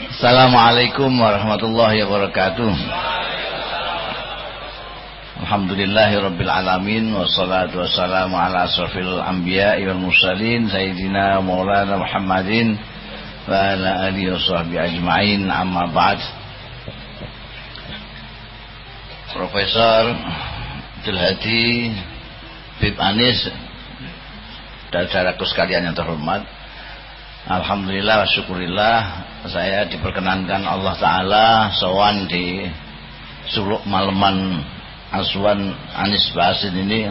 Assalamualaikum warahmatullahi wabarakatuh. Alhamdulillahi rabbil alamin Wassalatu wassalamu ala asrafil anbiya wal mursalin Sayyidina maulana Muhammadin Wa ala alihi wa sahbihi ajma'in. Amma ba'd. Profesor Abdul Hadi Bib Anis Dan saudaraku sekalian yang terhormat Alhamdulillah syukurillah. Saya diperkenankan Allah Ta'ala sowan di suluk maleman Aswan Anis Basin ini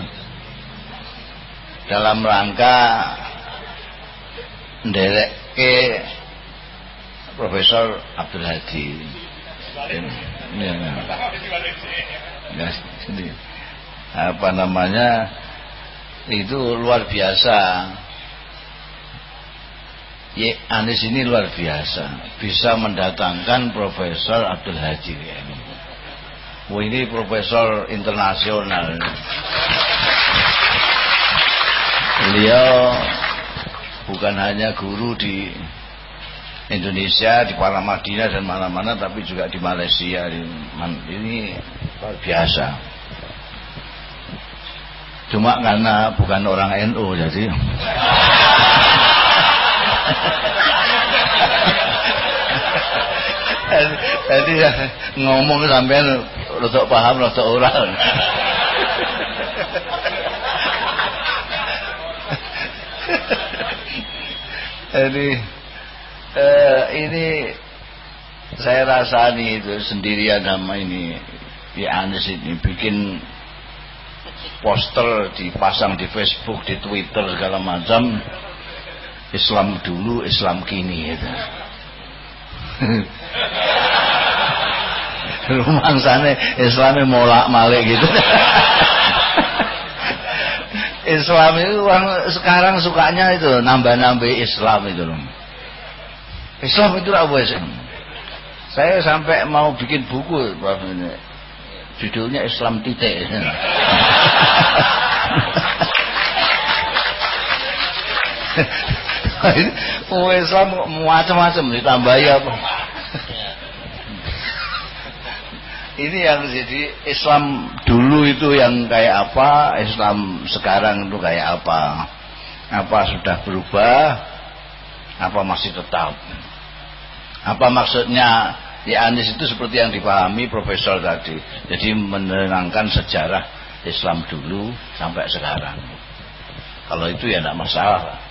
dalam rangka nderek ke Profesor Abdul Hadi. Ya, ya, ya, apa namanya itu luar biasa Ye Anis ini luar biasa bisa mendatangkan Profesor Abdul Haji. Oh, ini profesor internasional. Beliau bukan hanya guru di Indonesia, di Madinah dan mana-mana, tapi juga di Malaysia. Ini luar biasa. Cuma karena bukan orang NU, jadi jadi ya, ngomong sampean rotok paham rotok orang jadi eh, ini saya rasani itu sendirian sama ini di Anis ini bikin poster dipasang di Facebook di Twitter segala macam Islam dulu, Islam kini itu. Rumah sana Islamnya molak malik gitu. Islam itu orang sekarang sukanya itu nambah-nambah Islam itu loh. Islam itu apa sih? Saya sampai mau bikin buku judulnya Islam titik. Oh Islam macam-macam ditambahi apa? Ini yang jadi Islam dulu itu yang kayak apa, Islam sekarang itu kayak apa? Apa sudah berubah? Apa masih tetap? Apa maksudnya ya Anis itu seperti yang dipahami Profesor tadi. Jadi menerangkan sejarah Islam dulu sampai sekarang. Kalau itu ya tidak masalah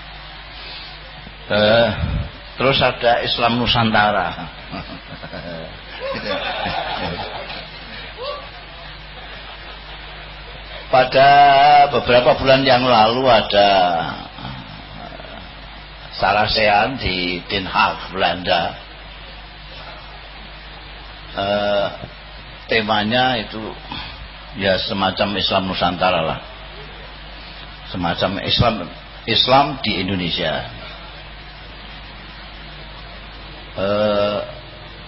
eh, terus ada Islam Nusantara. Pada beberapa bulan yang lalu ada Sarasean di Den Haag Belanda. Eh, temanya itu ya semacam Islam Nusantara lah. Semacam Islam Islam di Indonesia Eh,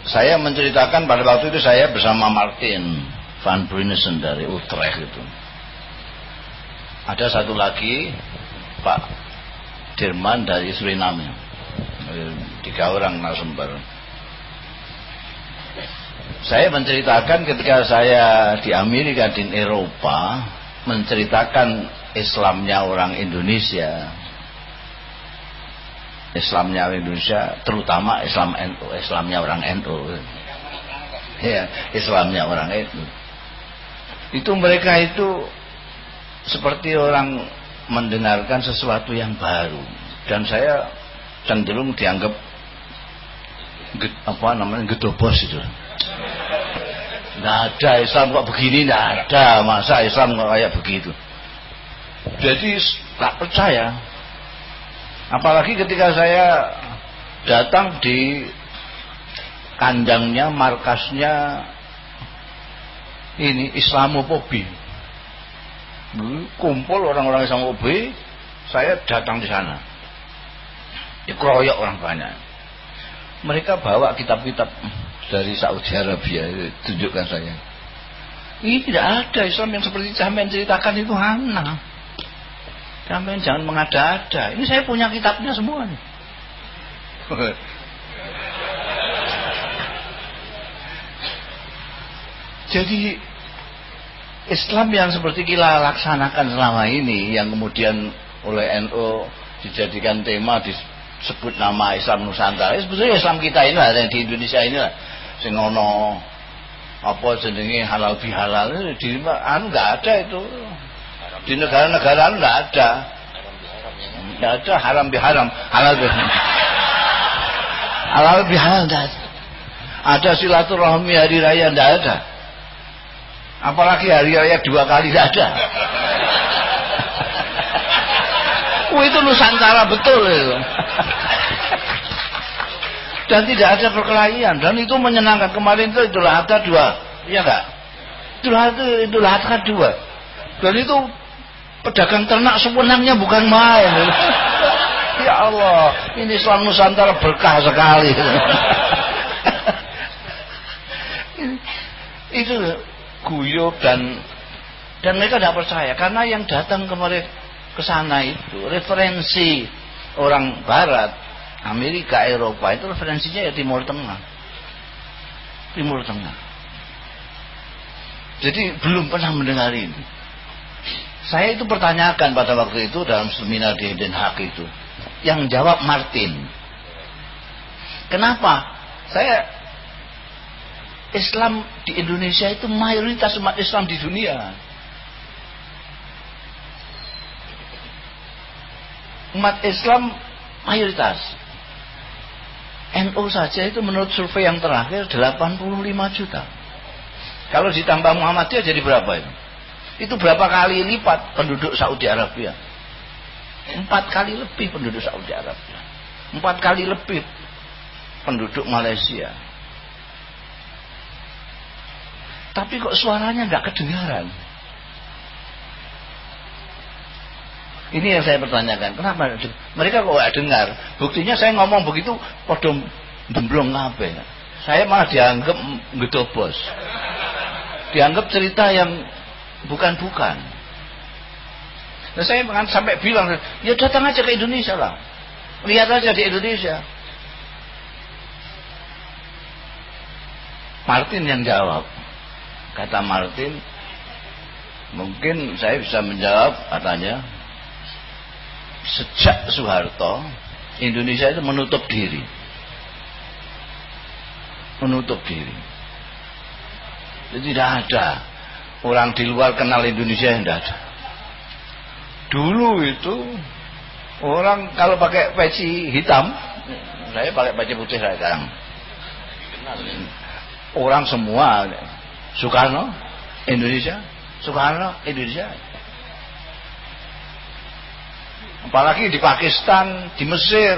saya menceritakan pada waktu itu saya bersama Martin Van Brunissen dari Utrecht itu. Ada satu lagi Pak Dirman dari Suriname. Tiga orang narasumber. Saya menceritakan ketika saya di Amerika di Eropa menceritakan Islamnya orang Indonesia Islamnya Indonesia terutama Islam NU Islamnya orang NU ya Islamnya orang NU itu mereka itu seperti orang mendengarkan sesuatu yang baru. Dan saya cenderung dianggap apa namanya gedobos itu. Nggak ada Islam kok begini nggak ada. Masa Islam kok kayak begitu? Jadi tak percaya Apalagi ketika saya datang di kandangnya, markasnya ini Islamofobi. Kumpul orang-orang Islamofobi, saya datang di sana. Dikeroyok orang banyak. Mereka bawa kitab-kitab dari Saudi Arabia, tunjukkan saya. Ini tidak ada Islam yang seperti yang ceritakan itu mana. Sampai jangan mengada-ada. Ini saya punya kitabnya semua. Jadi Islam yang seperti kita laksanakan selama ini yang kemudian oleh NU NO dijadikan tema disebut nama Islam Nusantara. Ya, sebetulnya Islam kita ini lah di Indonesia ini lah singono, apa sendiri halal bihalal di anu nggak ada itu. Di negara-negara enggak ada. Enggak ada haram biharam, halal biharam. Halal bihalal enggak ada. Ada silaturahmi hari raya enggak ada. Apalagi hari raya dua kali tidak ada. Oh itu Nusantara betul itu. Dan tidak ada perkelahian dan itu menyenangkan. Kemarin itu itulah ada dua, iya enggak? Itulah itu itulah ada dua. Dan itu pedagang ternak sebenarnya bukan main. ya Allah, ini Islam Nusantara berkah sekali. itu guyup dan dan mereka tidak percaya karena yang datang kemarin ke sana itu referensi orang Barat, Amerika, Eropa itu referensinya ya Timur Tengah, Timur Tengah. Jadi belum pernah mendengar ini. Saya itu pertanyakan pada waktu itu dalam seminar di Den Haag itu, yang jawab Martin. Kenapa? Saya Islam di Indonesia itu mayoritas umat Islam di dunia. Umat Islam mayoritas. NU saja itu menurut survei yang terakhir 85 juta. Kalau ditambah Muhammadiyah jadi berapa itu? Itu berapa kali lipat penduduk Saudi Arabia? Empat kali lebih penduduk Saudi Arabia. Empat kali lebih penduduk Malaysia tapi kok suaranya nggak kedengaran. Ini yang saya pertanyakan. Kenapa? Mereka kok nggak dengar? Buktinya saya ngomong begitu, podom demblong ngapain? Saya malah dianggap ngedobos. Dianggap cerita yang bukan-bukan. Dan saya sampai bilang, ya datang aja ke Indonesia lah. Lihat aja di Indonesia. Martin yang jawab. Kata Martin, mungkin saya bisa menjawab katanya, sejak Soeharto, Indonesia itu menutup diri. Menutup diri. Jadi tidak ada orang di luar kenal Indonesia yang tidak ada. Dulu itu orang kalau pakai peci hitam, saya pakai peci putih sekarang. Orang semua Soekarno Indonesia Soekarno Indonesia apalagi di Pakistan di Mesir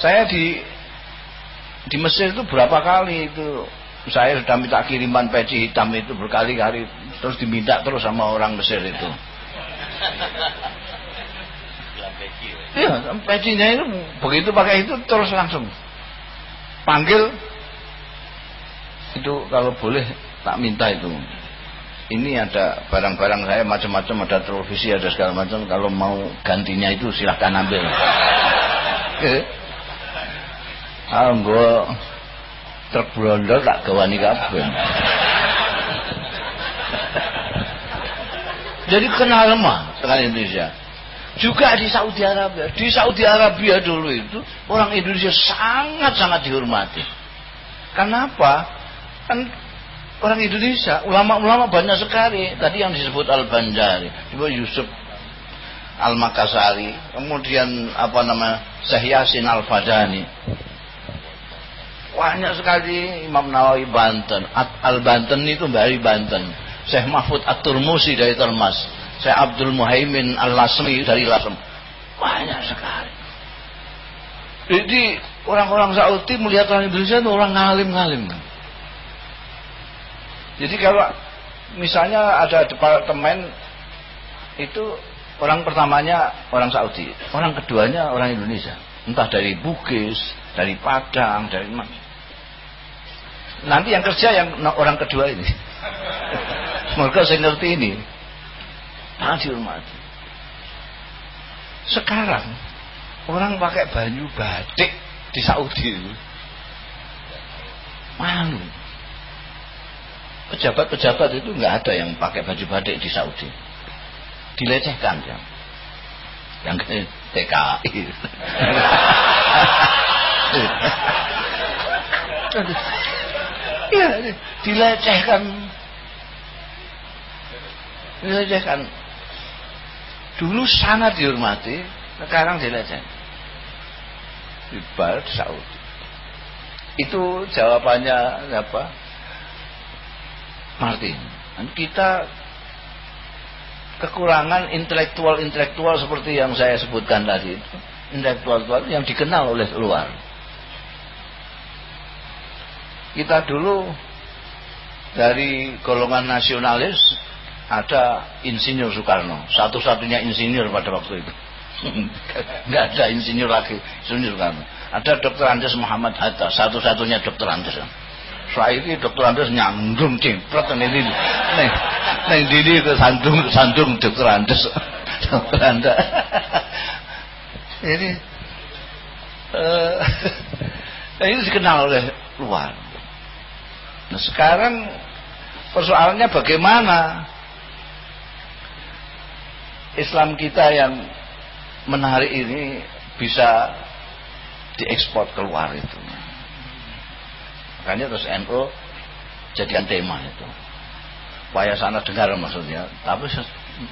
saya di di Mesir itu berapa kali itu saya sudah minta kiriman peci hitam itu berkali-kali terus diminta terus sama orang Mesir itu. Iya, pecinya itu begitu pakai itu terus langsung. Panggil. Itu kalau boleh tak minta itu. Ini ada barang-barang saya macam-macam ada televisi ada segala macam. Kalau mau gantinya itu silahkan ambil. Ah gue truk tak gawani kabeh. Jadi kenal lemah dengan Indonesia. Juga di Saudi Arabia. Di Saudi Arabia dulu itu orang Indonesia sangat-sangat dihormati. Kenapa? Kan orang Indonesia, ulama-ulama banyak sekali. Tadi yang disebut Al Banjari, juga Yusuf Al Makassari, kemudian apa nama Syekh Yasin Al Fadani. Banyak sekali Imam Nawawi Banten, Al Banten itu dari Banten. Syekh Mahfud At-Turmusi dari Termas, Syekh Abdul Muhaimin Al Lasmi dari Lasem. Banyak sekali. Jadi orang-orang Saudi melihat orang Indonesia itu orang ngalim-ngalim. Jadi kalau misalnya ada departemen itu orang pertamanya orang Saudi, orang keduanya orang Indonesia, entah dari Bugis, dari Padang, dari mana. Nanti yang kerja yang orang kedua ini. Semoga saya ngerti ini. Sangat dihormati. Sekarang orang pakai baju batik di Saudi itu malu pejabat-pejabat itu nggak ada yang pakai baju batik di Saudi dilecehkan ya yang TKI Iya, dilecehkan. Dilecehkan. Dulu sangat dihormati, sekarang dilecehkan. Di Barat Saudi. Itu jawabannya apa? Martin. Kita kekurangan intelektual-intelektual seperti yang saya sebutkan tadi itu. Intelektual yang dikenal oleh luar kita dulu dari golongan nasionalis ada insinyur Soekarno. Satu-satunya insinyur pada waktu itu. Nggak ada insinyur lagi insinyur Soekarno. Ada dokter Andes Muhammad Hatta satu-satunya dokter Andes. Saya ini dokter Andes nyandung cimpret ini nih nih dini ke sandung sandung dokter Andes. Dokter Andes. Ini uh, ini dikenal oleh luar Nah sekarang persoalannya bagaimana Islam kita yang menarik ini bisa diekspor keluar itu. Makanya terus NU jadikan tema itu. Supaya sana dengar maksudnya. Tapi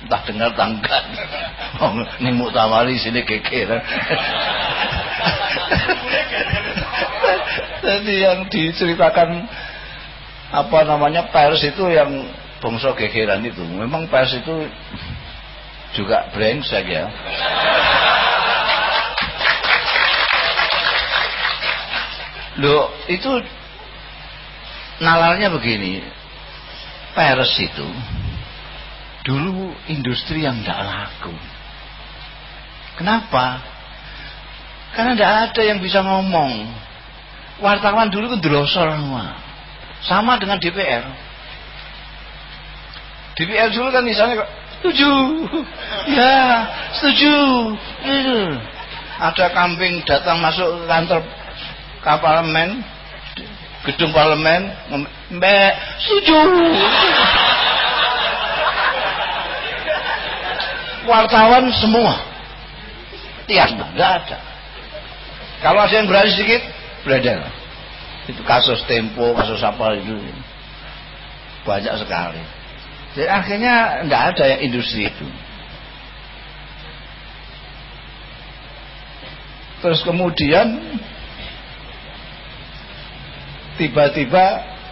entah dengar tangga. Oh, ini muktamari sini keker. Jadi yang diceritakan apa namanya pers itu yang bangsa gegeran itu memang pers itu juga brengsek ya Loh, itu nalarnya begini. Pers itu dulu industri yang tidak laku. Kenapa? Karena tidak ada yang bisa ngomong. Wartawan dulu kan delosor semua. Sama dengan DPR. DPR dulu kan misalnya setuju, ya setuju, itu. Ada kambing datang masuk kantor ke parlemen, gedung parlemen, mbak setuju. Wartawan semua, tiada, nggak ada. Kalau ada yang berani sedikit, beredar itu kasus tempo kasus apa itu. Banyak sekali. Jadi akhirnya tidak ada yang industri itu. Terus kemudian tiba-tiba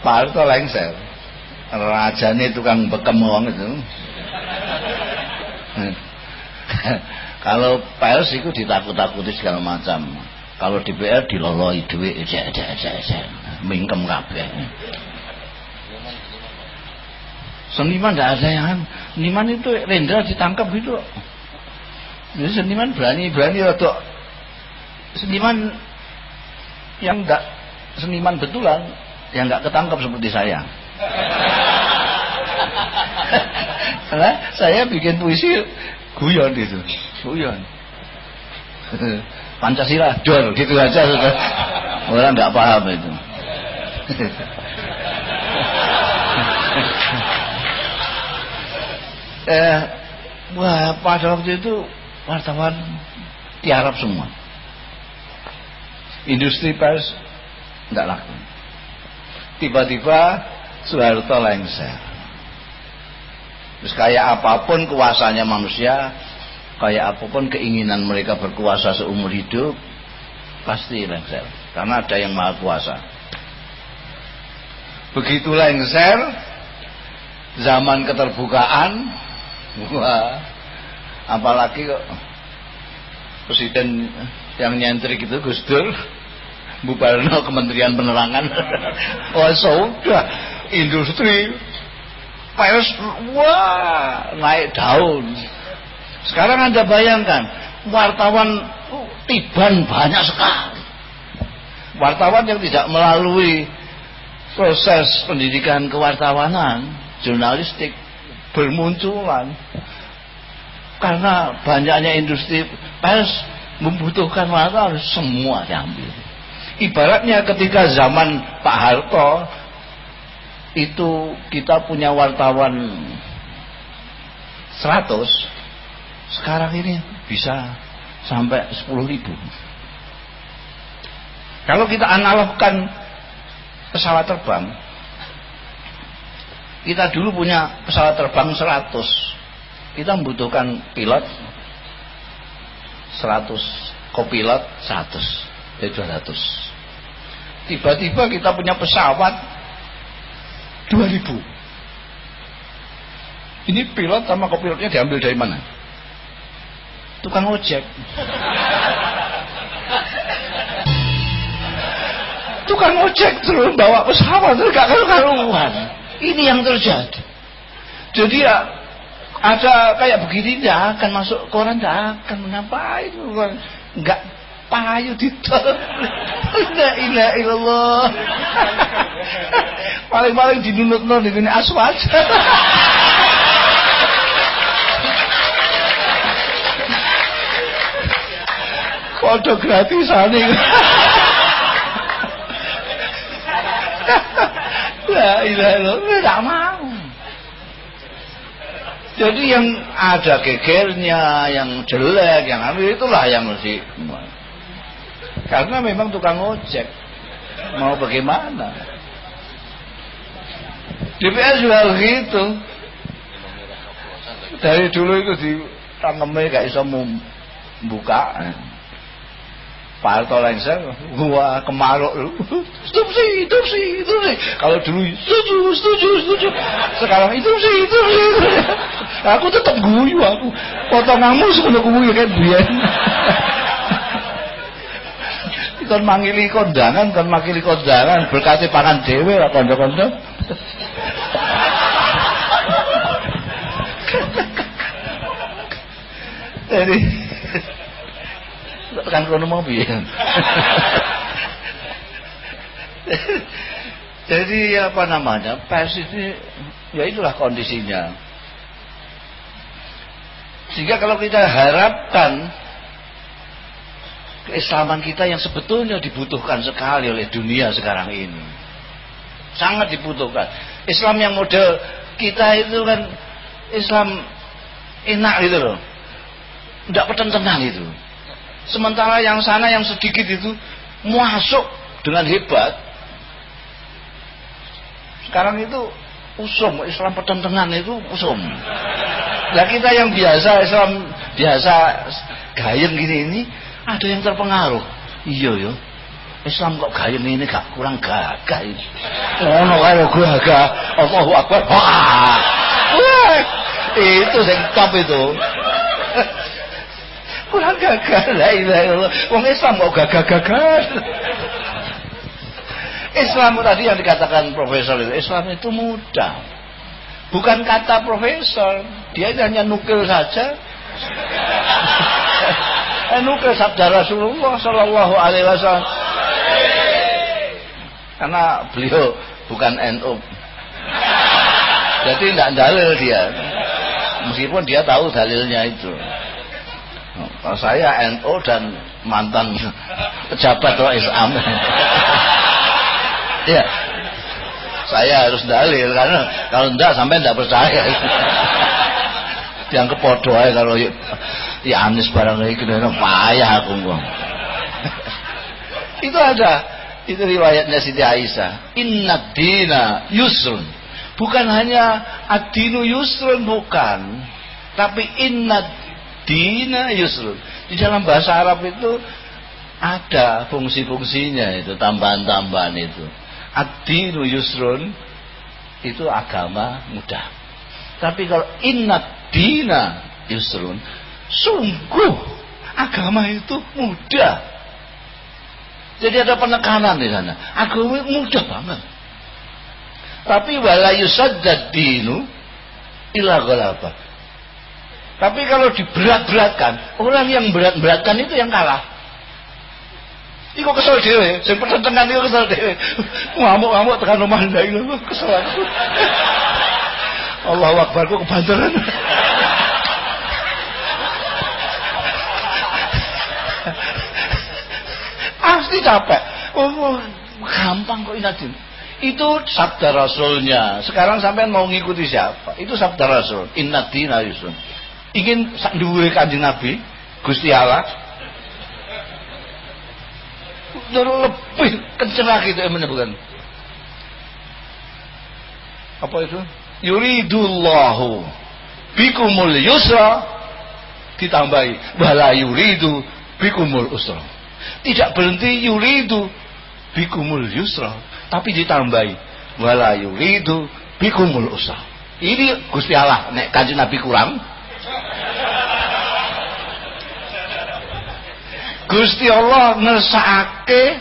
Pak Harto lengser. Rajanya tukang bekem uang itu. Kalau pers itu ditakut-takuti segala macam kalau di PR diloloi duit aja aja aja aja mingkem kabeh. Seniman tidak ada yang seniman itu Rendra ditangkap gitu. Jadi seniman berani berani atau seniman yang enggak seniman betulan yang enggak ketangkap seperti saya. Karena saya bikin puisi guyon itu. Guyon Pancasila dor gitu aja sudah. Orang nggak paham itu. Eh wah pada waktu itu wartawan tiarap semua. Industri pers nggak laku. Tiba-tiba Soeharto lengser. Terus kayak apa pun kuasanya manusia kayak apa pun keinginan mereka berkuasa seumur hidup pasti lengser. Karena ada yang maha kuasa. Begitu lengser zaman keterbukaan. Wah apalagi kok presiden yang nyentrik itu Gus Dur Bubarno Kementerian Penerangan. Oh sudah. Industri pers wah naik daun sekarang Anda bayangkan, wartawan tiban banyak sekali. Wartawan yang tidak melalui proses pendidikan kewartawanan, jurnalistik bermunculan. Karena banyaknya industri pers membutuhkan wartawan semua diambil. Ibaratnya ketika zaman Pak Harto itu kita punya wartawan 100 sekarang ini bisa sampai 10 ribu. Kalau kita analogkan pesawat terbang kita dulu punya pesawat terbang 100 kita membutuhkan pilot 100 kopilot 100 jadi 200 tiba-tiba kita punya pesawat 2000 ini pilot sama kopilotnya diambil dari mana tukang ojek. Tukang ojek terus bawa pesawat terus gak karu-karuan. Ini yang terjadi. Jadi ya ada kayak begini tidak akan masuk koran tidak akan menampai itu nggak payu di la ilaha illallah. Paling-paling dinunut non ini aswad foto gratisan ini la ilaha illallah tidak mau jadi yang ada gegernya, yang jelek, yang anu itulah yang mesti. Karena memang tukang ojek. Mau bagaimana? DPR juga begitu. Dari dulu itu di tangemnya gak bisa membuka. Parto lengser, gua kemaruk lu. Stop sih, itu sih. Kalau dulu setuju, setuju, setuju. Sekarang itu sih, itu sih. Aku tetap guyu aku. Potonganmu sebelum guyu kayak biyen. Kon mangili kondangan, kon mangili kondangan, berkati pangan dhewe lah kanca-kanca. Jadi tekan kono mau piye? Jadi apa namanya? Pers ini ya itulah kondisinya. Sehingga kalau kita harapkan keislaman kita yang sebetulnya dibutuhkan sekali oleh dunia sekarang ini. Sangat dibutuhkan. Islam yang model kita itu kan Islam enak gitu loh. Tidak pertentangan itu Sementara yang sana yang sedikit itu masuk dengan hebat. Sekarang itu usum, Islam pertentangan itu usum. Nah kita yang biasa Islam biasa gayeng gini ini ada yang terpengaruh. Iya yo. Islam kok gayeng ini gak kurang gagah ini. Ngono kaya gagah. Allahu Akbar. Wah. Wah. Itu yang top itu kurang gagal la ilaha illallah wong Islam kok gagal-gagal Islam tadi yang dikatakan profesor itu Islam itu mudah. Bukan kata profesor dia hanya nukil saja. Eh, nukil sabda Rasulullah Shallallahu Alaihi Wasallam. Karena beliau bukan NU jadi tidak dalil dia. Meskipun dia tahu dalilnya itu Oh, saya NU dan mantan pejabat Rais Am. ya. Saya harus dalil karena kalau enggak sampai enggak percaya. Yang kepodo aja kalau ya Anies barang lagi kena payah aku kok. itu ada itu riwayatnya Siti Aisyah. Inna dina yusrun. Bukan hanya adinu yusrun bukan, tapi inna dina yusrun. Di dalam bahasa Arab itu ada fungsi-fungsinya itu, tambahan-tambahan itu. Ad-dinu yusrun itu agama mudah. Tapi kalau inna dina yusrun, sungguh agama itu mudah. Jadi ada penekanan di sana. Agama mudah banget. Tapi wala yusaddad dinu ila ghalabah tapi kalau diberat-beratkan, orang yang berat-beratkan itu yang kalah. Iku kesel dhewe, sing pertentangan iku kesel dhewe. Ngamuk-ngamuk tekan rumah ndak iku kesel aku. Allahu Akbar kok kebanteran. Pasti capek. Oh, gampang kok inadin. Itu sabda rasulnya. Sekarang sampai mau ngikuti siapa? Itu sabda rasul. Inna dina yusun. Ingin dhuwure Kanjeng Nabi, Gusti Allah. Lebih kenceng lagi itu emangnya bukan? Apa itu? Yuridullahu bikumul yusra ditambahi wala yuridu bikumul usra. Tidak berhenti yuridu bikumul yusra, tapi ditambahi wala yuridu bikumul usra. Ini Gusti Allah nek Kanjeng Nabi kurang. Gusti Allah ngersakake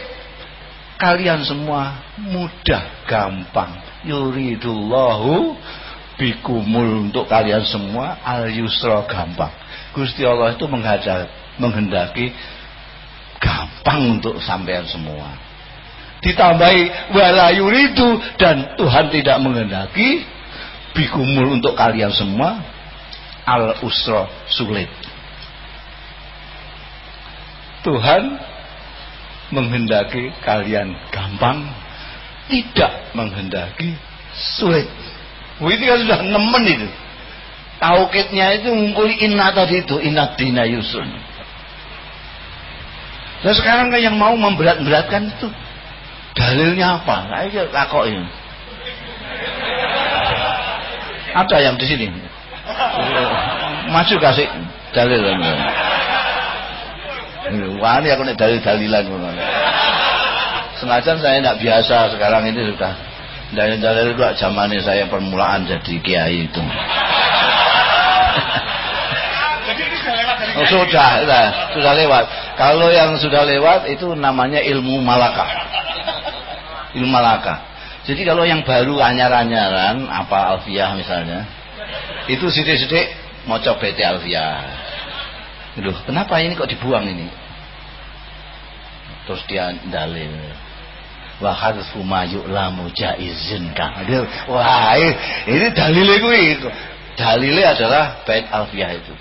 kalian semua mudah gampang. Yuridullahu bikumul untuk kalian semua al yusra gampang. Gusti Allah itu menghadap menghendaki gampang untuk sampean semua. Ditambahi wala yuridu dan Tuhan tidak menghendaki bikumul untuk kalian semua al usra sulit Tuhan menghendaki kalian gampang tidak menghendaki sulit. Itu kan sudah nemen itu. Taukidnya itu ngumpuli inna tadi itu inna dina yusun. Nah sekarang kan yang mau memberat-beratkan itu dalilnya apa? Nah itu ini. Ada yang di sini. Maju kasih dalil wani aku nih dalil-dalilan sengaja saya tidak biasa sekarang ini sudah dalil-dalil itu zamannya saya permulaan jadi kiai itu Oh, sudah, sudah, sudah lewat. Kalau yang sudah lewat itu namanya ilmu malaka. Ilmu malaka. Jadi kalau yang baru anyar-anyaran apa alfiah misalnya, itu sidik-sidik mau coba BT alfiah. Aduh, kenapa ini kok dibuang ini? Terus dia dalil. Wa hadfu ma yu'lamu jaizin kang. Wah, ini dalilnya gue itu. Dalilnya adalah bait alfiah itu.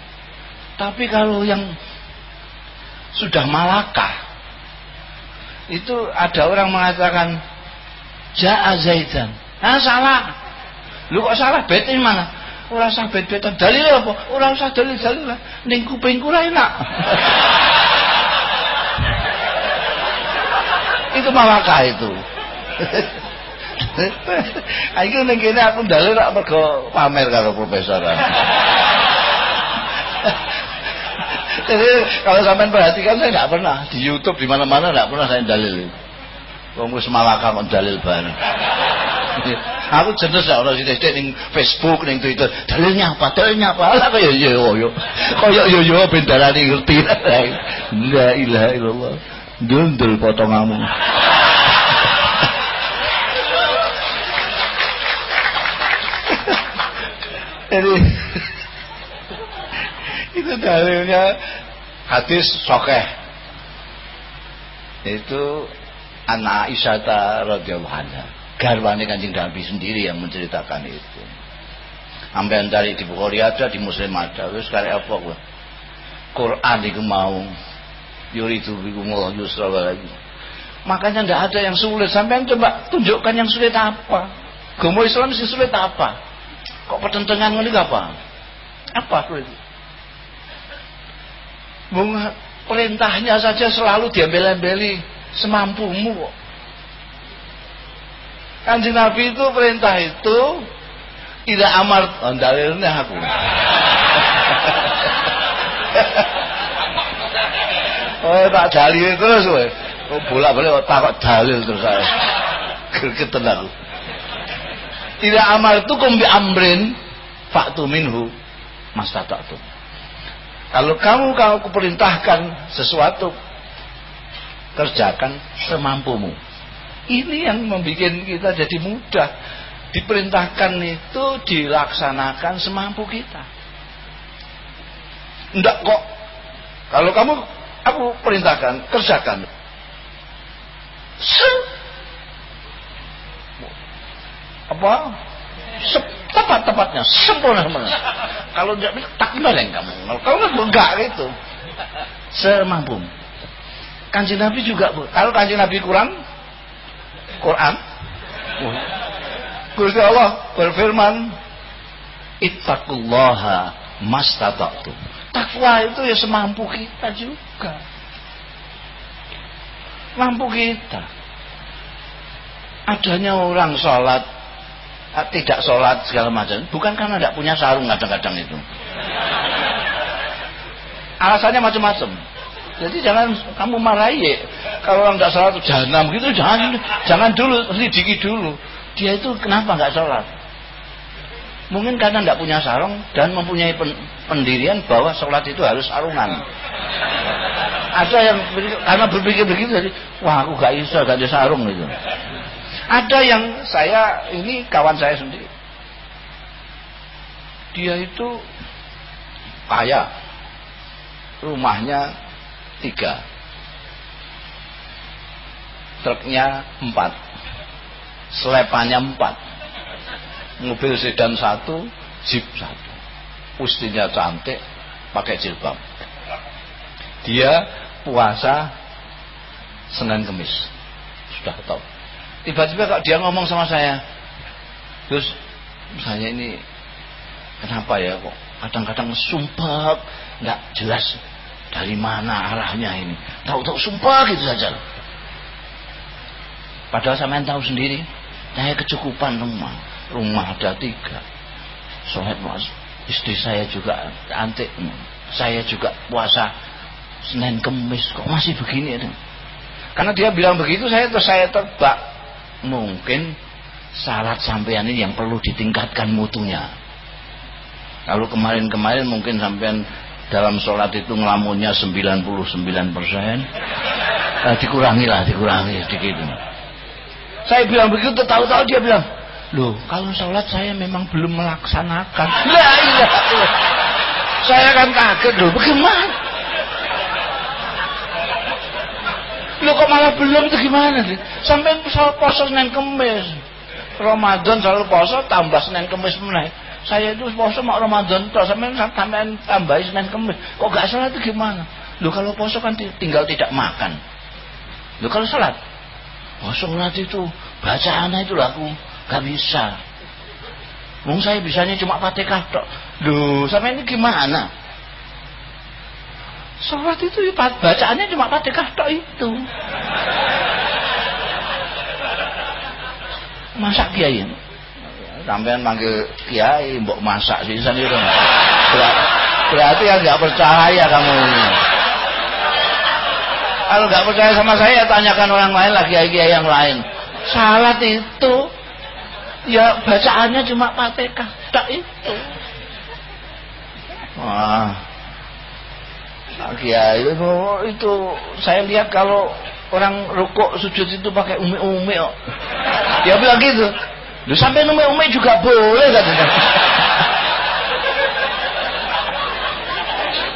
Tapi kalau yang sudah malakah itu ada orang mengatakan ja'a zaidan. Ah salah. Lu kok salah? Bete mana? Ora usah bet-betan. Dalilnya apa? Ora usah dalil-dalil lah. Ning kupingku ra enak. itu malakah itu. Aku ning kene aku dalil rak mergo pamer karo profesor. Jadi kalau sampean perhatikan saya nggak pernah di YouTube di mana-mana nggak pernah saya dalil. Wong wis malaka kok dalil bareng. Aku jenis ya orang sini ning Facebook ning Twitter. Dalilnya apa? Dalilnya apa? Lah kayak yo yo kayak yo yo ben darani ngerti. La ilaha illallah. Dundul potonganmu. Ini itu dalilnya hadis sokeh itu anak Aisyah radhiyallahu anha garwane kanjeng Nabi sendiri yang menceritakan itu. Sampai dari di Bukhari ada di Muslim ada. Terus kayak apa gua Quran itu mau. Yuridu bikumullah yusra lagi makanya tidak ada yang sulit. Sampai coba tunjukkan yang sulit apa? Gomo Islam sih sulit apa? Kok pertentangan ini apa? Apa sulit Bunga perintahnya saja selalu diambil-ambeli semampumu kok. Kanjeng Nabi itu perintah itu tidak amar oh, dalilnya aku. oh tak dalil terus kowe. Oh bolak-balik takut dalil terus saya. Gergeten aku. Tidak amar itu kumbi amrin faktu minhu mastata'tum. Kalau kamu kau kuperintahkan sesuatu, kerjakan semampumu. Ini yang membuat kita jadi mudah. Diperintahkan itu dilaksanakan semampu kita. Enggak kok. Kalau kamu aku perintahkan, kerjakan. Se apa? tepat-tepatnya sempurna sempurna kalau tidak bisa tak yang kamu kalau nggak enggak gitu semampu kanji nabi juga bu kalau kanji nabi kurang Quran Gusti Allah berfirman, "Ittaqullaha mastata'tum." Takwa itu ya semampu kita juga. Mampu kita. Adanya orang sholat, ah, tidak sholat segala macam, bukan karena tidak punya sarung kadang-kadang itu. Alasannya macam-macam. Jadi jangan kamu marahi kalau orang nggak sholat jangan begitu jangan jangan dulu sedikit dulu. Dia itu kenapa nggak sholat? Mungkin karena nggak punya sarung dan mempunyai pendirian bahwa sholat itu harus sarungan. Ada yang karena berpikir begitu jadi wah aku gak bisa gak ada sarung gitu. Ada yang saya ini kawan saya sendiri. Dia itu kaya. Rumahnya tiga. Truknya empat. Selepannya empat. Mobil sedan satu, jeep satu. Pustinya cantik, pakai jilbab. Dia puasa Senin Kemis. Sudah tahu. Tiba-tiba kok dia ngomong sama saya. Terus saya ini kenapa ya kok kadang-kadang sumpah nggak jelas dari mana arahnya ini. Tahu-tahu sumpah gitu saja. Padahal saya tahu sendiri, saya kecukupan rumah. Rumah ada tiga. Sholat mas, istri saya juga antik. Saya juga puasa Senin Kemis kok masih begini ya? Karena dia bilang begitu saya terus saya tebak mungkin salat sampean ini yang perlu ditingkatkan mutunya. Kalau kemarin-kemarin mungkin sampean dalam sholat itu ngelamunnya 99 persen, eh, dikurangi lah, dikurangi sedikit. Saya bilang begitu, tahu-tahu dia bilang, loh kalau sholat saya memang belum melaksanakan. Lah iya, saya kan kaget loh, bagaimana? Lu kok malah belum itu gimana sih? Sampai poso Senin Kemis. Ramadan selalu poso tambah Senin Kemis meneh. Saya itu poso mau Ramadan toh sampai sampai tambah Senin Kemis. Kok gak salah itu gimana? Lu kalau poso kan tinggal tidak makan. Lu kalau salat Oh sholat itu bacaannya itu laku gak bisa. Mungkin saya bisanya cuma fatihah tok. Loh, sampai ini gimana? Sholat itu ya, bacaannya cuma padekah tok itu. Masak kiai. Sampean manggil kiai mbok masak sih sendiri. Berarti kan nggak percaya kamu ini. Kalau nggak percaya sama saya tanyakan orang lain lagi kiai yang lain. Salat itu ya bacaannya cuma fatihah tak itu. Wah, Ya itu, itu saya lihat kalau orang rukuk sujud itu pakai umi-umi kok. Dia bilang gitu. Lu sampai umi-umi juga boleh katanya.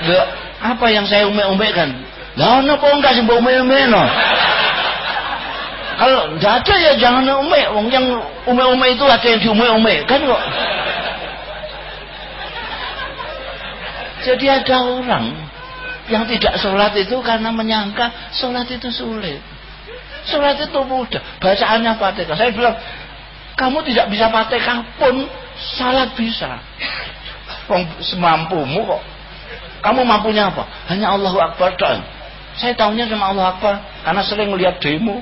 Lu, apa yang saya umi-umi kan? Lah kok enggak sih umi-umi no? Kalau enggak ada ya jangan umi. Wong yang umi-umi itu ada yang diumi-umi kan kok. Jadi ada orang yang tidak sholat itu karena menyangka sholat itu sulit. Sholat itu mudah. Bacaannya fatihah. Saya bilang, kamu tidak bisa fatihah pun salat bisa. semampumu kok. Kamu mampunya apa? Hanya Allahu Akbar doang. Saya tahunya cuma Allah Akbar karena sering melihat demo.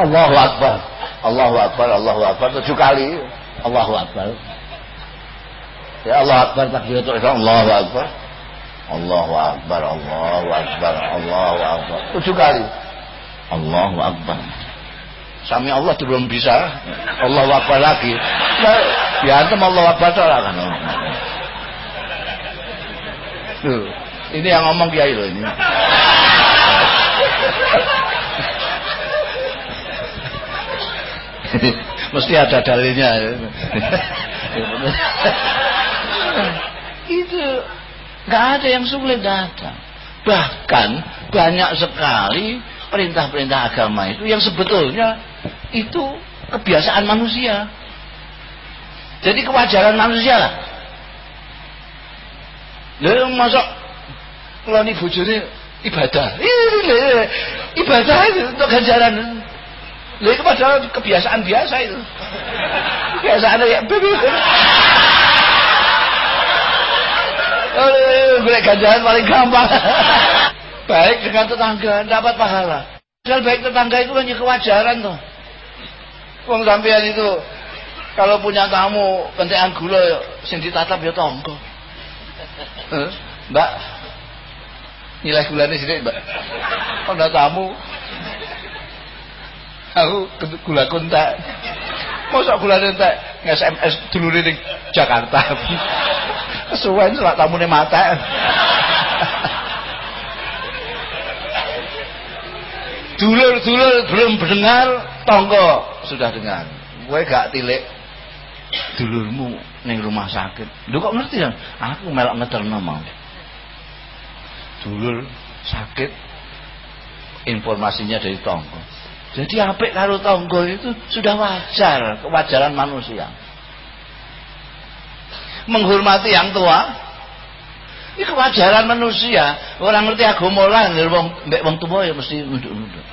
Allahu Akbar. Allahu Akbar, Allahu Akbar tujuh kali. Allahu Akbar. Ya Allah Akbar takbiratul ihram, Allahu Akbar. Allahu Akbar, Allahu Akbar, Allahu Akbar. Tujuh kali. Allahu Akbar. Sami Allah belum bisa. Allahu Akbar lagi. Ya antum Allahu Akbar salah kan. Tuh, ini yang ngomong kiai loh ini. Mesti ada dalilnya. itu nggak ada yang sulit ada. Bahkan banyak sekali perintah-perintah agama itu yang sebetulnya itu kebiasaan manusia. Jadi kewajaran manusia lah. Lalu masuk ngeloni bojone ibadah. Ibadah itu untuk ganjaran. Padahal kebiasaan biasa itu. Kebiasaan ya gue ganjaran paling gampang. baik dengan tetangga dapat pahala. Dan baik tetangga itu hanya kewajaran tuh. Wong sampean itu kalau punya tamu kentekan gula sing ditatap ya tonggo. Mbak, nilai gulanya sini mbak. Kalau tamu, aku gula kuntak. Masa gula entek nge-SMS dulu di Jakarta. Kesuwen selak tamune mata. Dulur-dulur belum mendengar, tonggo sudah dengar. Gue gak tilik dulurmu ning rumah sakit. Lu kok ngerti ya? Aku melok ngeterno mau. Dulur sakit informasinya dari tonggo. Jadi apik karo tonggo itu sudah wajar, kewajaran manusia. Menghormati yang tua ini kewajaran manusia. Orang ngerti agama lah, wong mbek wong tua ya mesti nunduk-nunduk.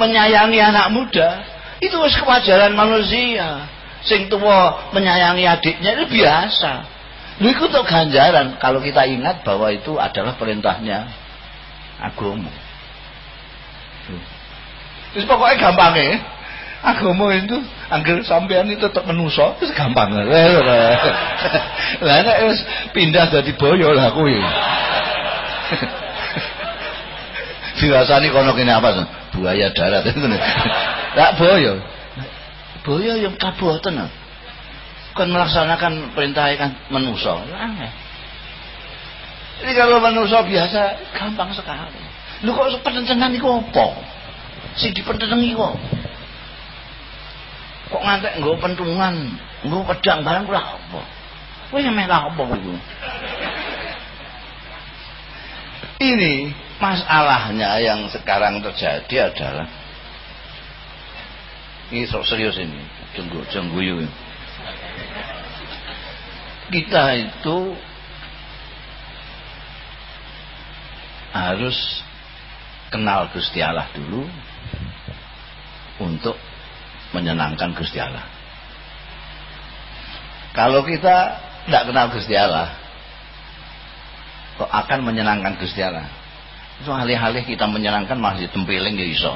Menyayangi anak muda itu wis kewajaran manusia. Sing tua menyayangi adiknya itu biasa. Lu itu untuk ganjaran kalau kita ingat bahwa itu adalah perintahnya agama. Terus pokoknya gampang ya. Agama itu angger sampean itu tetap menuso itu gampang. Lah nek wis pindah dari boyo lah kuwi. Dirasani kono kene apa? Buaya darat itu. Lah boyo. Boyo yang kabupaten. Kan melaksanakan perintah kan menuso. Jadi kalau menuso biasa gampang sekali. Lu kok penentengan itu apa? Si dipentenengi kok. Kok ngantek nggo pentungan nggo pedang barang kula apa? Kowe meh apa iku? Ini masalahnya yang sekarang terjadi adalah ini serius ini jenggu jengguyu kita itu harus kenal Gusti Allah dulu untuk menyenangkan Gusti Allah. Kalau kita tidak kenal Gusti Allah, kok akan menyenangkan Gusti Allah? Itu alih-alih kita menyenangkan masih tempiling ya iso.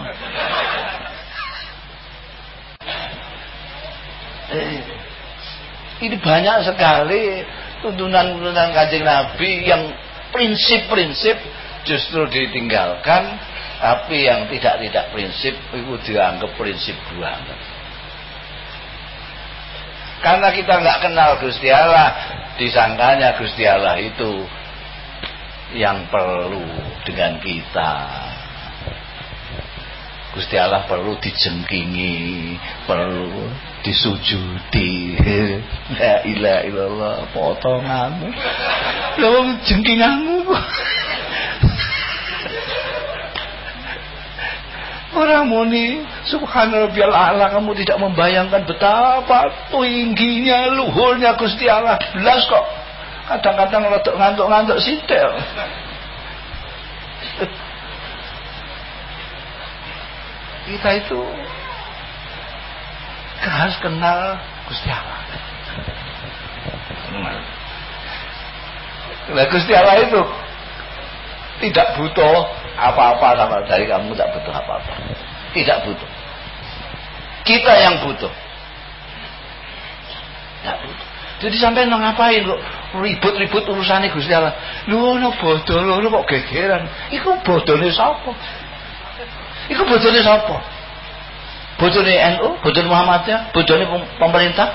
Eh, ini banyak sekali tuntunan-tuntunan kajing Nabi yang prinsip-prinsip justru ditinggalkan tapi yang tidak tidak prinsip itu dianggap prinsip banget karena kita nggak kenal Gusti Allah disangkanya Gusti Allah itu yang perlu dengan kita. Gusti Allah perlu dijengkingi perlu disujudi. La ilaha illallah potonganmu jengkinganmu Orang muni subhanallah ala kamu tidak membayangkan betapa tingginya luhurnya Gusti Allah. Belas kok. Kadang-kadang rotok ngantuk-ngantuk sitel kita itu harus kenal Gusti Allah. Nah, Gusti Allah itu tidak butuh apa-apa sama dari kamu tidak butuh apa-apa. Tidak butuh. Kita yang butuh. Tidak butuh. Jadi sampai nang ngapain kok ribut-ribut urusannya Gusti Allah? Lu no bodoh lu kok gegeran? Iku bodohnya siapa iku bodohnya siapa bodohnya NU bodohnya Muhammadiyah bodohnya pemerintah?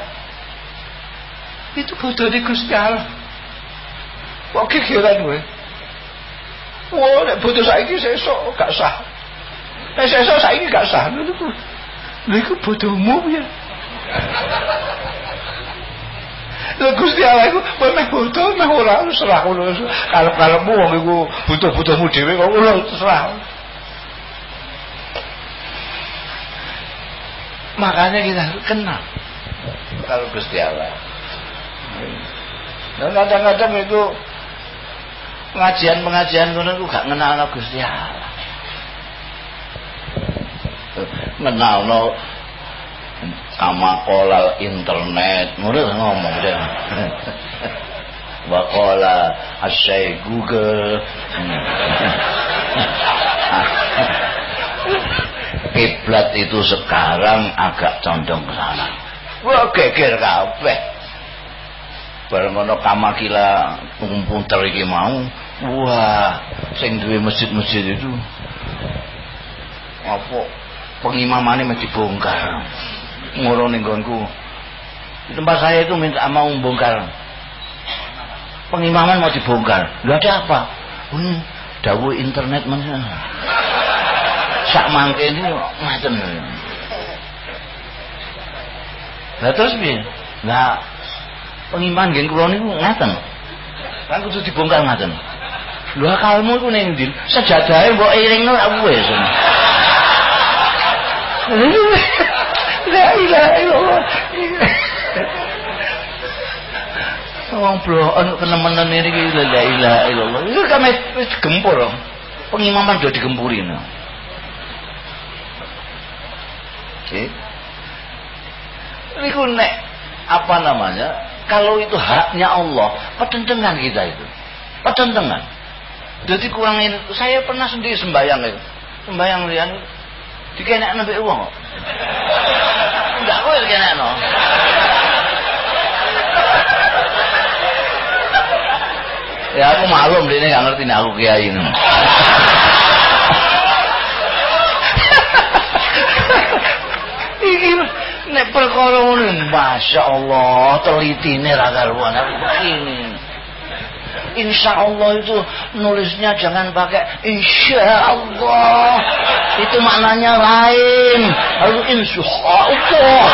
Itu bodohnya Gusti Allah. Kok gegeran gue Wah, nek bojo saiki sesuk gak sah. Nek sesuk saiki gak sah. Niku niku bodohmu ya. Lha Gusti Allah iku meh bodoh meh ora serah ngono. Kalau kalemu wong iku butuh-butuhmu dhewe kok ora serah. Makanya kita kenal kalau Gusti Allah. Dan kadang-kadang itu pengajian-pengajian ngono ku gak ngenalno Gusti Allah. Ngenalno sama kolal internet ngono ngomong deh. Wakola asyai Google. Kiblat itu sekarang agak condong ke sana. Wah geger kabeh. Bareng ana kamakila komputer iki mau, wah sing duwe masjid-masjid itu apa pengimamane mesti bongkar. Ngono ning Di tempat saya itu minta mau bongkar. Pengimaman mau dibongkar. Enggak ada apa. Hmm, dawu internet mana? Sak mangke ini ngaten. Lah terus piye? Lah pengiman nggih kula niku ngaten. Kan kudu dibongkar ngaten. Lho akalmu iku ning ndi? Sejadahe mbok iringno ra wis. La ilaha illallah. Wong blon kenemenan iki la ilaha illallah. Iku kan wis gempur. Pengimaman do digempuri. Oke. Niku nek apa namanya? Kalau itu haknya Allah, pertentangan kita itu. Pertentangan. Jadi kurangin saya pernah sendiri sembayang itu. Sembayang lian dikenek nabi uang kok. Enggak kowe dikenek no. Ya aku maklum dia nggak ngerti nih aku kiai ini. Nek perkara ngono Masya Allah telitine ra karuan aku begini. Insya Allah itu nulisnya jangan pakai Insya Allah itu maknanya lain harus Insya Allah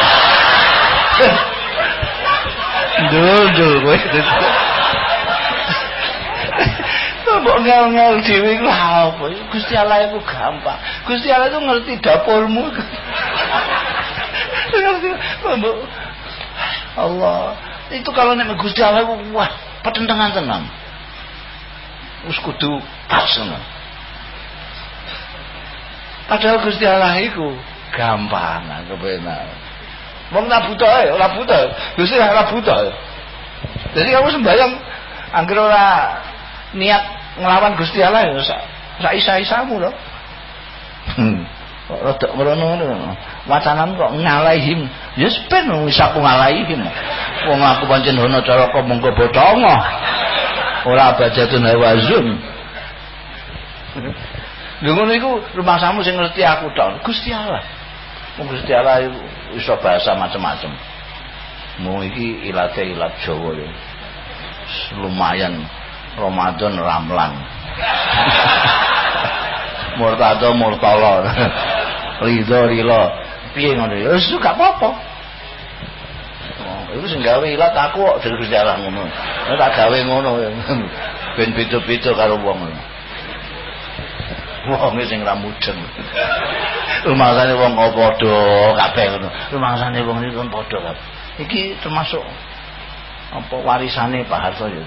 dul dul mbok ngel-ngel dhewe iku apa? Gusti Allah itu gampang. Gusti Allah itu ngerti dapurmu. Allah. Itu kalau nek Gusti Allah itu wah, pertentangan tenang. Wis kudu pas Padahal Gusti Allah itu gampang kebenar. Wong ora buta ya, ora buta. Gusti ora buta. Jadi kamu sembahyang angger ora niat ngelawan Gusti Allah ya sak isa-isamu loh. Hmm. Rodok merono ngono. Wacanan kok ngalaihim. Ya ben wis aku ngalaihim. Wong aku pancen hono cara kok mengko botongo. Ora bajatun hawazun. Lha ngono iku rumah samu sing ngerti aku tok. Gusti Allah. Wong Gusti Allah iso bahasa macam-macam. Mau iki ilate ilat Jawa ya. Lumayan Ramadan ramlan murtado murtala ridho rilo. Piye ngono? Ya wis gak apa-apa. Oh, iku sing gawe ilat aku kok dari Gusti Allah ngono. Tak gawe ngono. Ben beda-beda karo wong. Wong sing ra mudeng. Rumangsane wong kok padha kabeh ngono. Rumangsane wong iki kon padha kabeh. Iki termasuk apa warisane Pak Harto ya.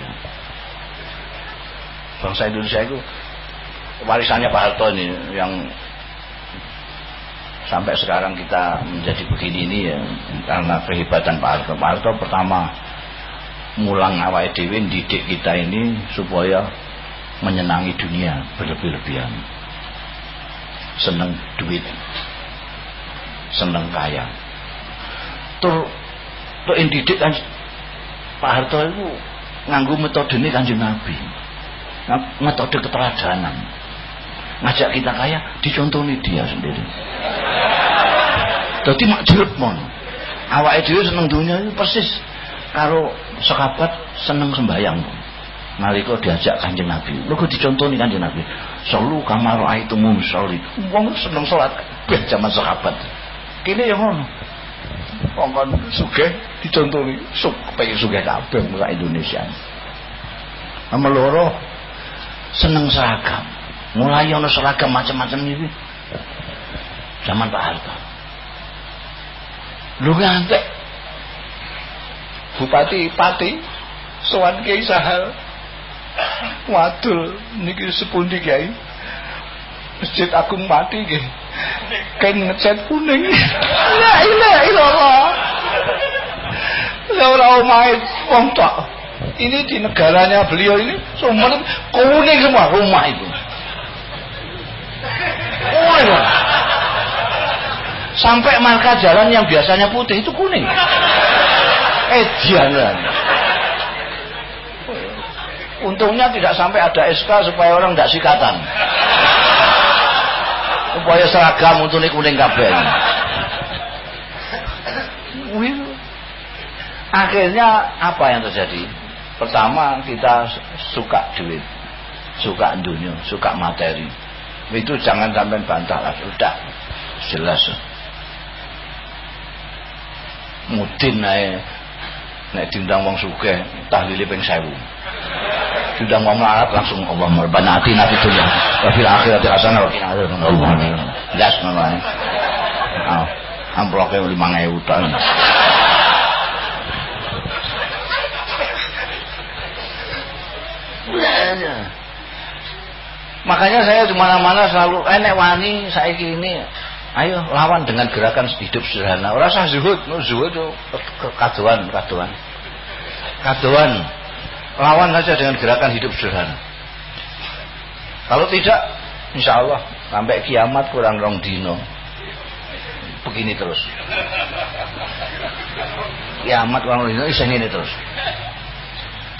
Bangsa Indonesia itu warisannya Pak Harto ini yang sampai sekarang kita menjadi begini ini ya karena kehebatan Pak Harto. Pak Harto pertama mulang awal dewi didik kita ini supaya menyenangi dunia berlebih-lebihan. Seneng duit seneng kaya. Tur tur indidik kan Pak Harto itu nganggu metode ini kanjeng Nabi. Metode keteladanan ngajak kita kaya dicontoni dia sendiri. Jadi mak jeruk mon. Awak itu seneng dunia itu persis. Karo sekabat seneng sembahyang nalika diajak kanjeng Nabi. Lu kok dicontoni kanjeng Nabi. Solu kamar itu mumsoli wong seneng sholat kabeh zaman sekabat kini yang ngono kan sugih dicontoni suk pengen sugih kabeh muka Indonesia. Nama loro seneng seragam mulai ono seragam macam-macam ini zaman Pak Harto. Lu ngantek. Bupati Pati Sowan Kiai Sahal. Wadul niki sepundi Kiai? Masjid Agung mati nggih kain ngecat kuning. La ilaha illallah ora omahe wong tok. Ini di negaranya beliau ini semua kuning semua rumah itu kuning sampai marka jalan yang biasanya putih itu kuning. Eh jangan. Untungnya tidak sampai ada SK supaya orang tidak sikatan. Supaya seragam untuk kuning kabel. Akhirnya apa yang terjadi? Pertama kita suka duit suka dunia suka materi itu jangan sampai bantah lah sudah jelas. Mudin naik naik diundang wong suge tahlili ping sewu. Diundang wong melarat langsung Allah merbana hati nabi dunia wafil akhirati hasanah wa kina Allah jelas namanya amploknya lima ngewu tahun Makanya saya di mana-mana selalu enek wani saya ini ayo lawan dengan gerakan hidup sederhana. Rasa zuhud, no, zuhud itu kaduan, kaduan. Kaduan. Lawan saja dengan gerakan hidup sederhana. Kalau tidak, insya Allah sampai kiamat kurang rong dino. Begini terus. Kiamat kurang rong dino, ini terus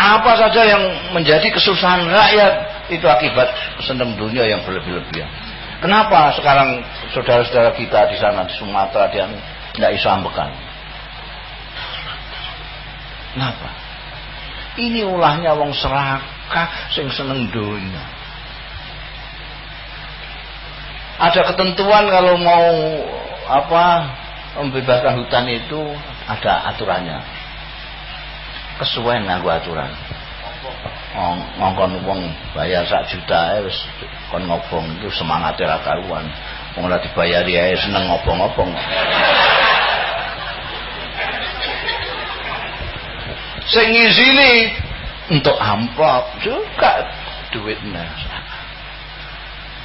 apa saja yang menjadi kesusahan rakyat itu akibat senang dunia yang berlebih-lebihan. Kenapa sekarang saudara-saudara kita di sana di Sumatera dia tidak Islam bekan? Kenapa? Ini ulahnya wong serakah sing seneng dunia. Ada ketentuan kalau mau apa membebaskan hutan itu ada aturannya kesuwen nganggo aturan. Ngongkon wong bayar sak juta wis kon ngobong. Itu semangat ra karuan. Wong ora dibayari ae seneng ngobong-ngobong. Sing ngizini untuk amplop juga duitnya.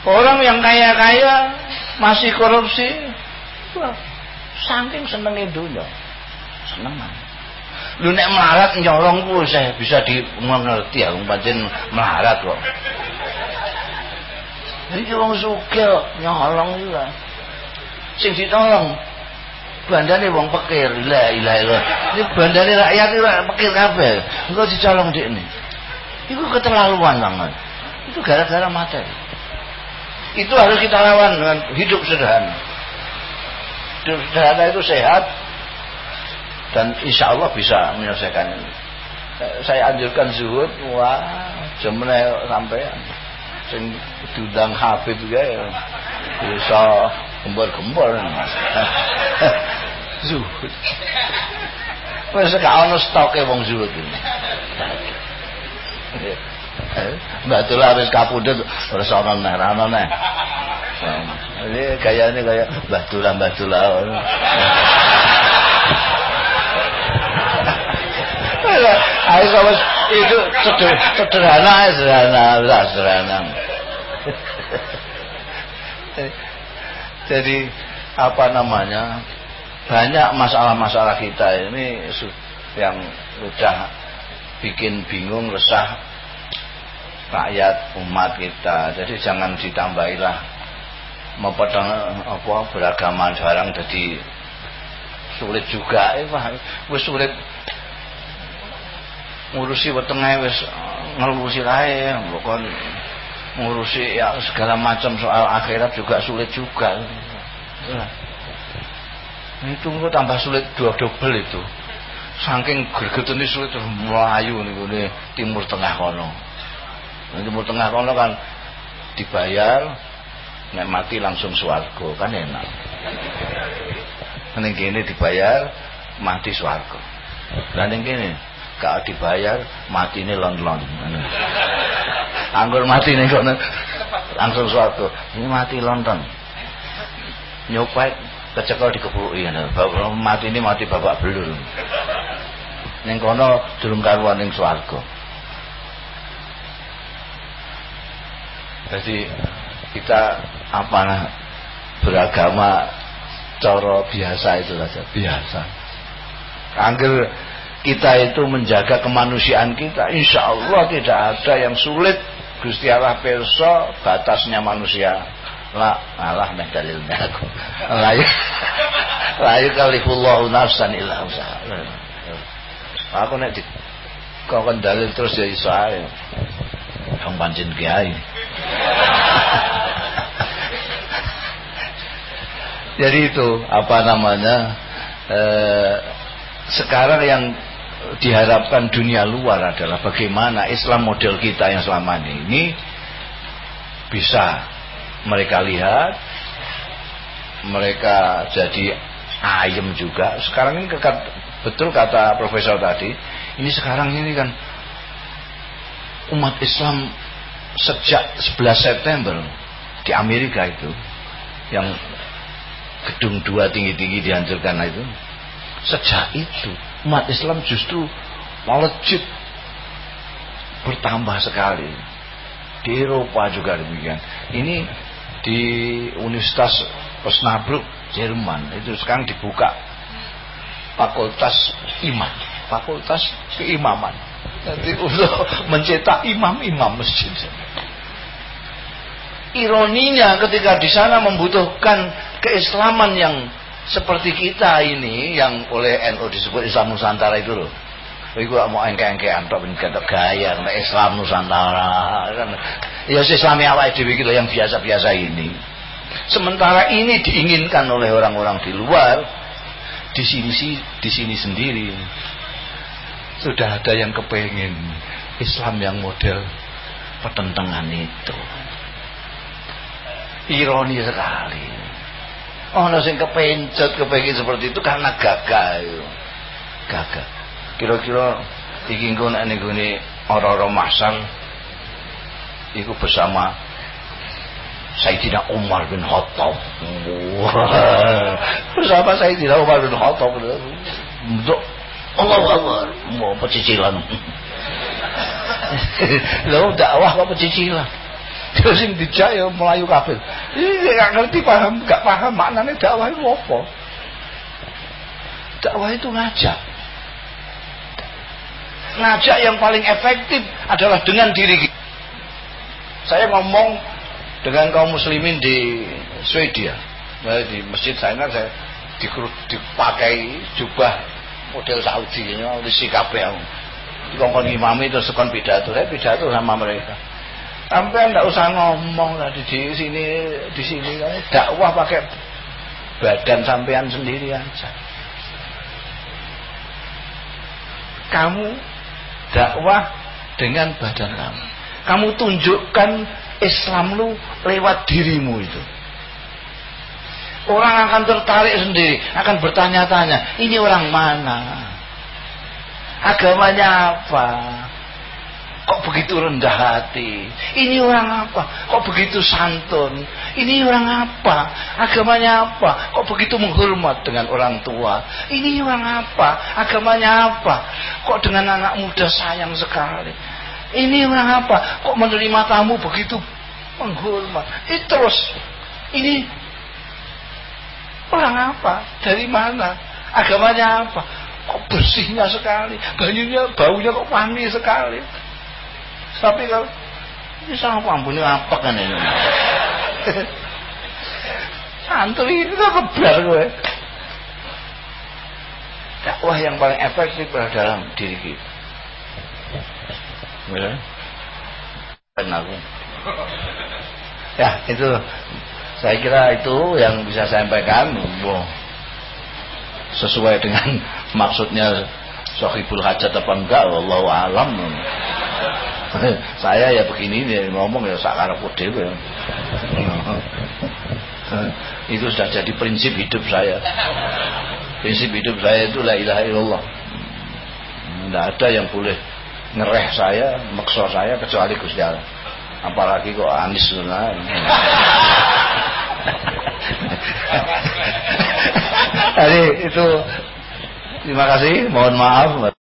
Orang yang kaya-kaya masih korupsi saking senengnya dunia. Seneng lu nek melarat nyolong ku saya bisa di mengerti aku pancen melarat kok. Iki wong sugih nyolong juga sing ditolong bandane wong pekir. La ilaha illallah. Ini bandane rakyat itu pekir kabeh. Engko dicolong ini. Itu keterlaluan banget. Itu gara-gara materi itu harus kita lawan dengan hidup sederhana. Hidup sederhana itu sehat dan insya Allah bisa menyelesaikan ini. Saya anjurkan zuhud wah jemene sampai sing diundang Habib juga ya bisa gembor-gembor zuhud. Wis gak ono stoke wong zuhud ini. Mbak Tula wis kapundhut ora ana neh neh. Ini gayane kaya Mbah Tula Mbah Tula. Ayo itu sederhana, sederhana, sederhana. Jadi apa namanya? Banyak masalah-masalah kita ini yang sudah bikin bingung resah rakyat umat kita. Jadi jangan ditambahilah. Memperdalam apa beragama sekarang jadi sulit juga eh wis sulit ngurusi wetenge wis ngelurusi lae bukan ngurusi ya segala macam soal akhirat juga sulit juga. Nah, itu tambah sulit dua double itu. Saking gregetene sulit terus melayu nih timur tengah kono. Timur tengah kono kan dibayar nek mati langsung swarga kan enak ning kene dibayar mati swarga. Lan ning kene gak dibayar mati lon-lon. Anggur mati ini kok langsung suatu ini mati London nyopet kecekel dikepuluki mati ini mati bapak belur. Ning kono durung karuan ning swarga. Jadi kita apa nah, beragama coro biasa itu saja. Biasa. Angger kita itu menjaga kemanusiaan kita insya Allah tidak ada yang sulit. Gusti Allah perso batasnya manusia. Lah Allah meh dalilnya aku. Layu layu kalifullahu nafsan illa usaha aku nek di kau kan dalil terus ya iso ae. Yang pancen kiai jadi itu apa namanya eh, sekarang yang diharapkan dunia luar adalah bagaimana Islam model kita yang selama ini bisa mereka lihat mereka jadi ayem juga. Sekarang ini betul kata profesor tadi ini sekarang ini kan umat Islam sejak 11 September di Amerika itu yang gedung dua tinggi-tinggi dihancurkan. Itu sejak itu umat Islam justru melejit bertambah sekali. Di Eropa juga demikian. Ini di Universitas Osnabrück Jerman. Itu sekarang dibuka. Fakultas iman fakultas keimaman. Nanti untuk mencetak imam-imam masjid. Ironinya ketika di sana membutuhkan keislaman yang seperti kita ini yang oleh NU disebut Islam Nusantara itu loh Iku mau engke-engke antok kata gaya nah Islam Nusantara kan. Ya Islam awake dhewe gitu yang biasa-biasa ini. Sementara ini diinginkan oleh orang-orang di luar di sini di sini sendiri. Sudah ada yang kepengen Islam yang model pertentangan itu. Ironi sekali. Oh, sing kepencet kepengin seperti itu karena gagal. Gagal kira-kira iki engko nek ning gone ora-ora iku bersama Sayyidina Umar bin Khattab. bersama Sayyidina Umar bin Khattab. Untuk Allah Akbar, mau pecicilan. Lho dakwah kok pecicilan. Terus sing dijak ya Melayu kafir. Ini gak ngerti paham, gak paham maknanya dakwah itu apa. Dakwah itu ngajak ngajak yang paling efektif adalah dengan diri kita. Saya ngomong dengan kaum muslimin di Swedia. Di masjid saya kan saya dipakai jubah model Saudi ya, di sikapnya aku. Dikongkon imami itu sekon pidato, saya pidato sama mereka. Sampai enggak usah ngomong lah di, sini di sini dakwah pakai badan sampean sendiri aja. Kamu dakwah dengan badan kamu. Kamu tunjukkan Islam lu lewat dirimu itu. Orang akan tertarik sendiri, akan bertanya-tanya, ini orang mana? Agamanya apa? Kok begitu rendah hati? Ini orang apa? Kok begitu santun? Ini orang apa? Agamanya apa? Kok begitu menghormat dengan orang tua? Ini orang apa? Agamanya apa? Kok dengan anak muda sayang sekali? Ini orang apa? Kok menerima tamu begitu menghormat? Itu terus. Ini orang apa? Dari mana? Agamanya apa? Kok bersihnya sekali? Banyunya, baunya kok wangi sekali? Tapi kalau ini sama ampun apa kan ini? Santri itu kebar gue. Dakwah yang paling efektif adalah dalam diri kita. Ya. Aku. Ya, itu saya kira itu yang bisa saya sampaikan. Sesuai dengan maksudnya Sohibul Hajat apa enggak, Allah alam. saya ya begini nih ngomong ya sakarepku dhewe. Itu sudah jadi prinsip hidup saya. Prinsip hidup saya itu la ilaha illallah. Tidak ada yang boleh ngereh saya maksa saya kecuali Gusti Allah. Apalagi kok anis nah. Jadi itu terima kasih. Mohon maaf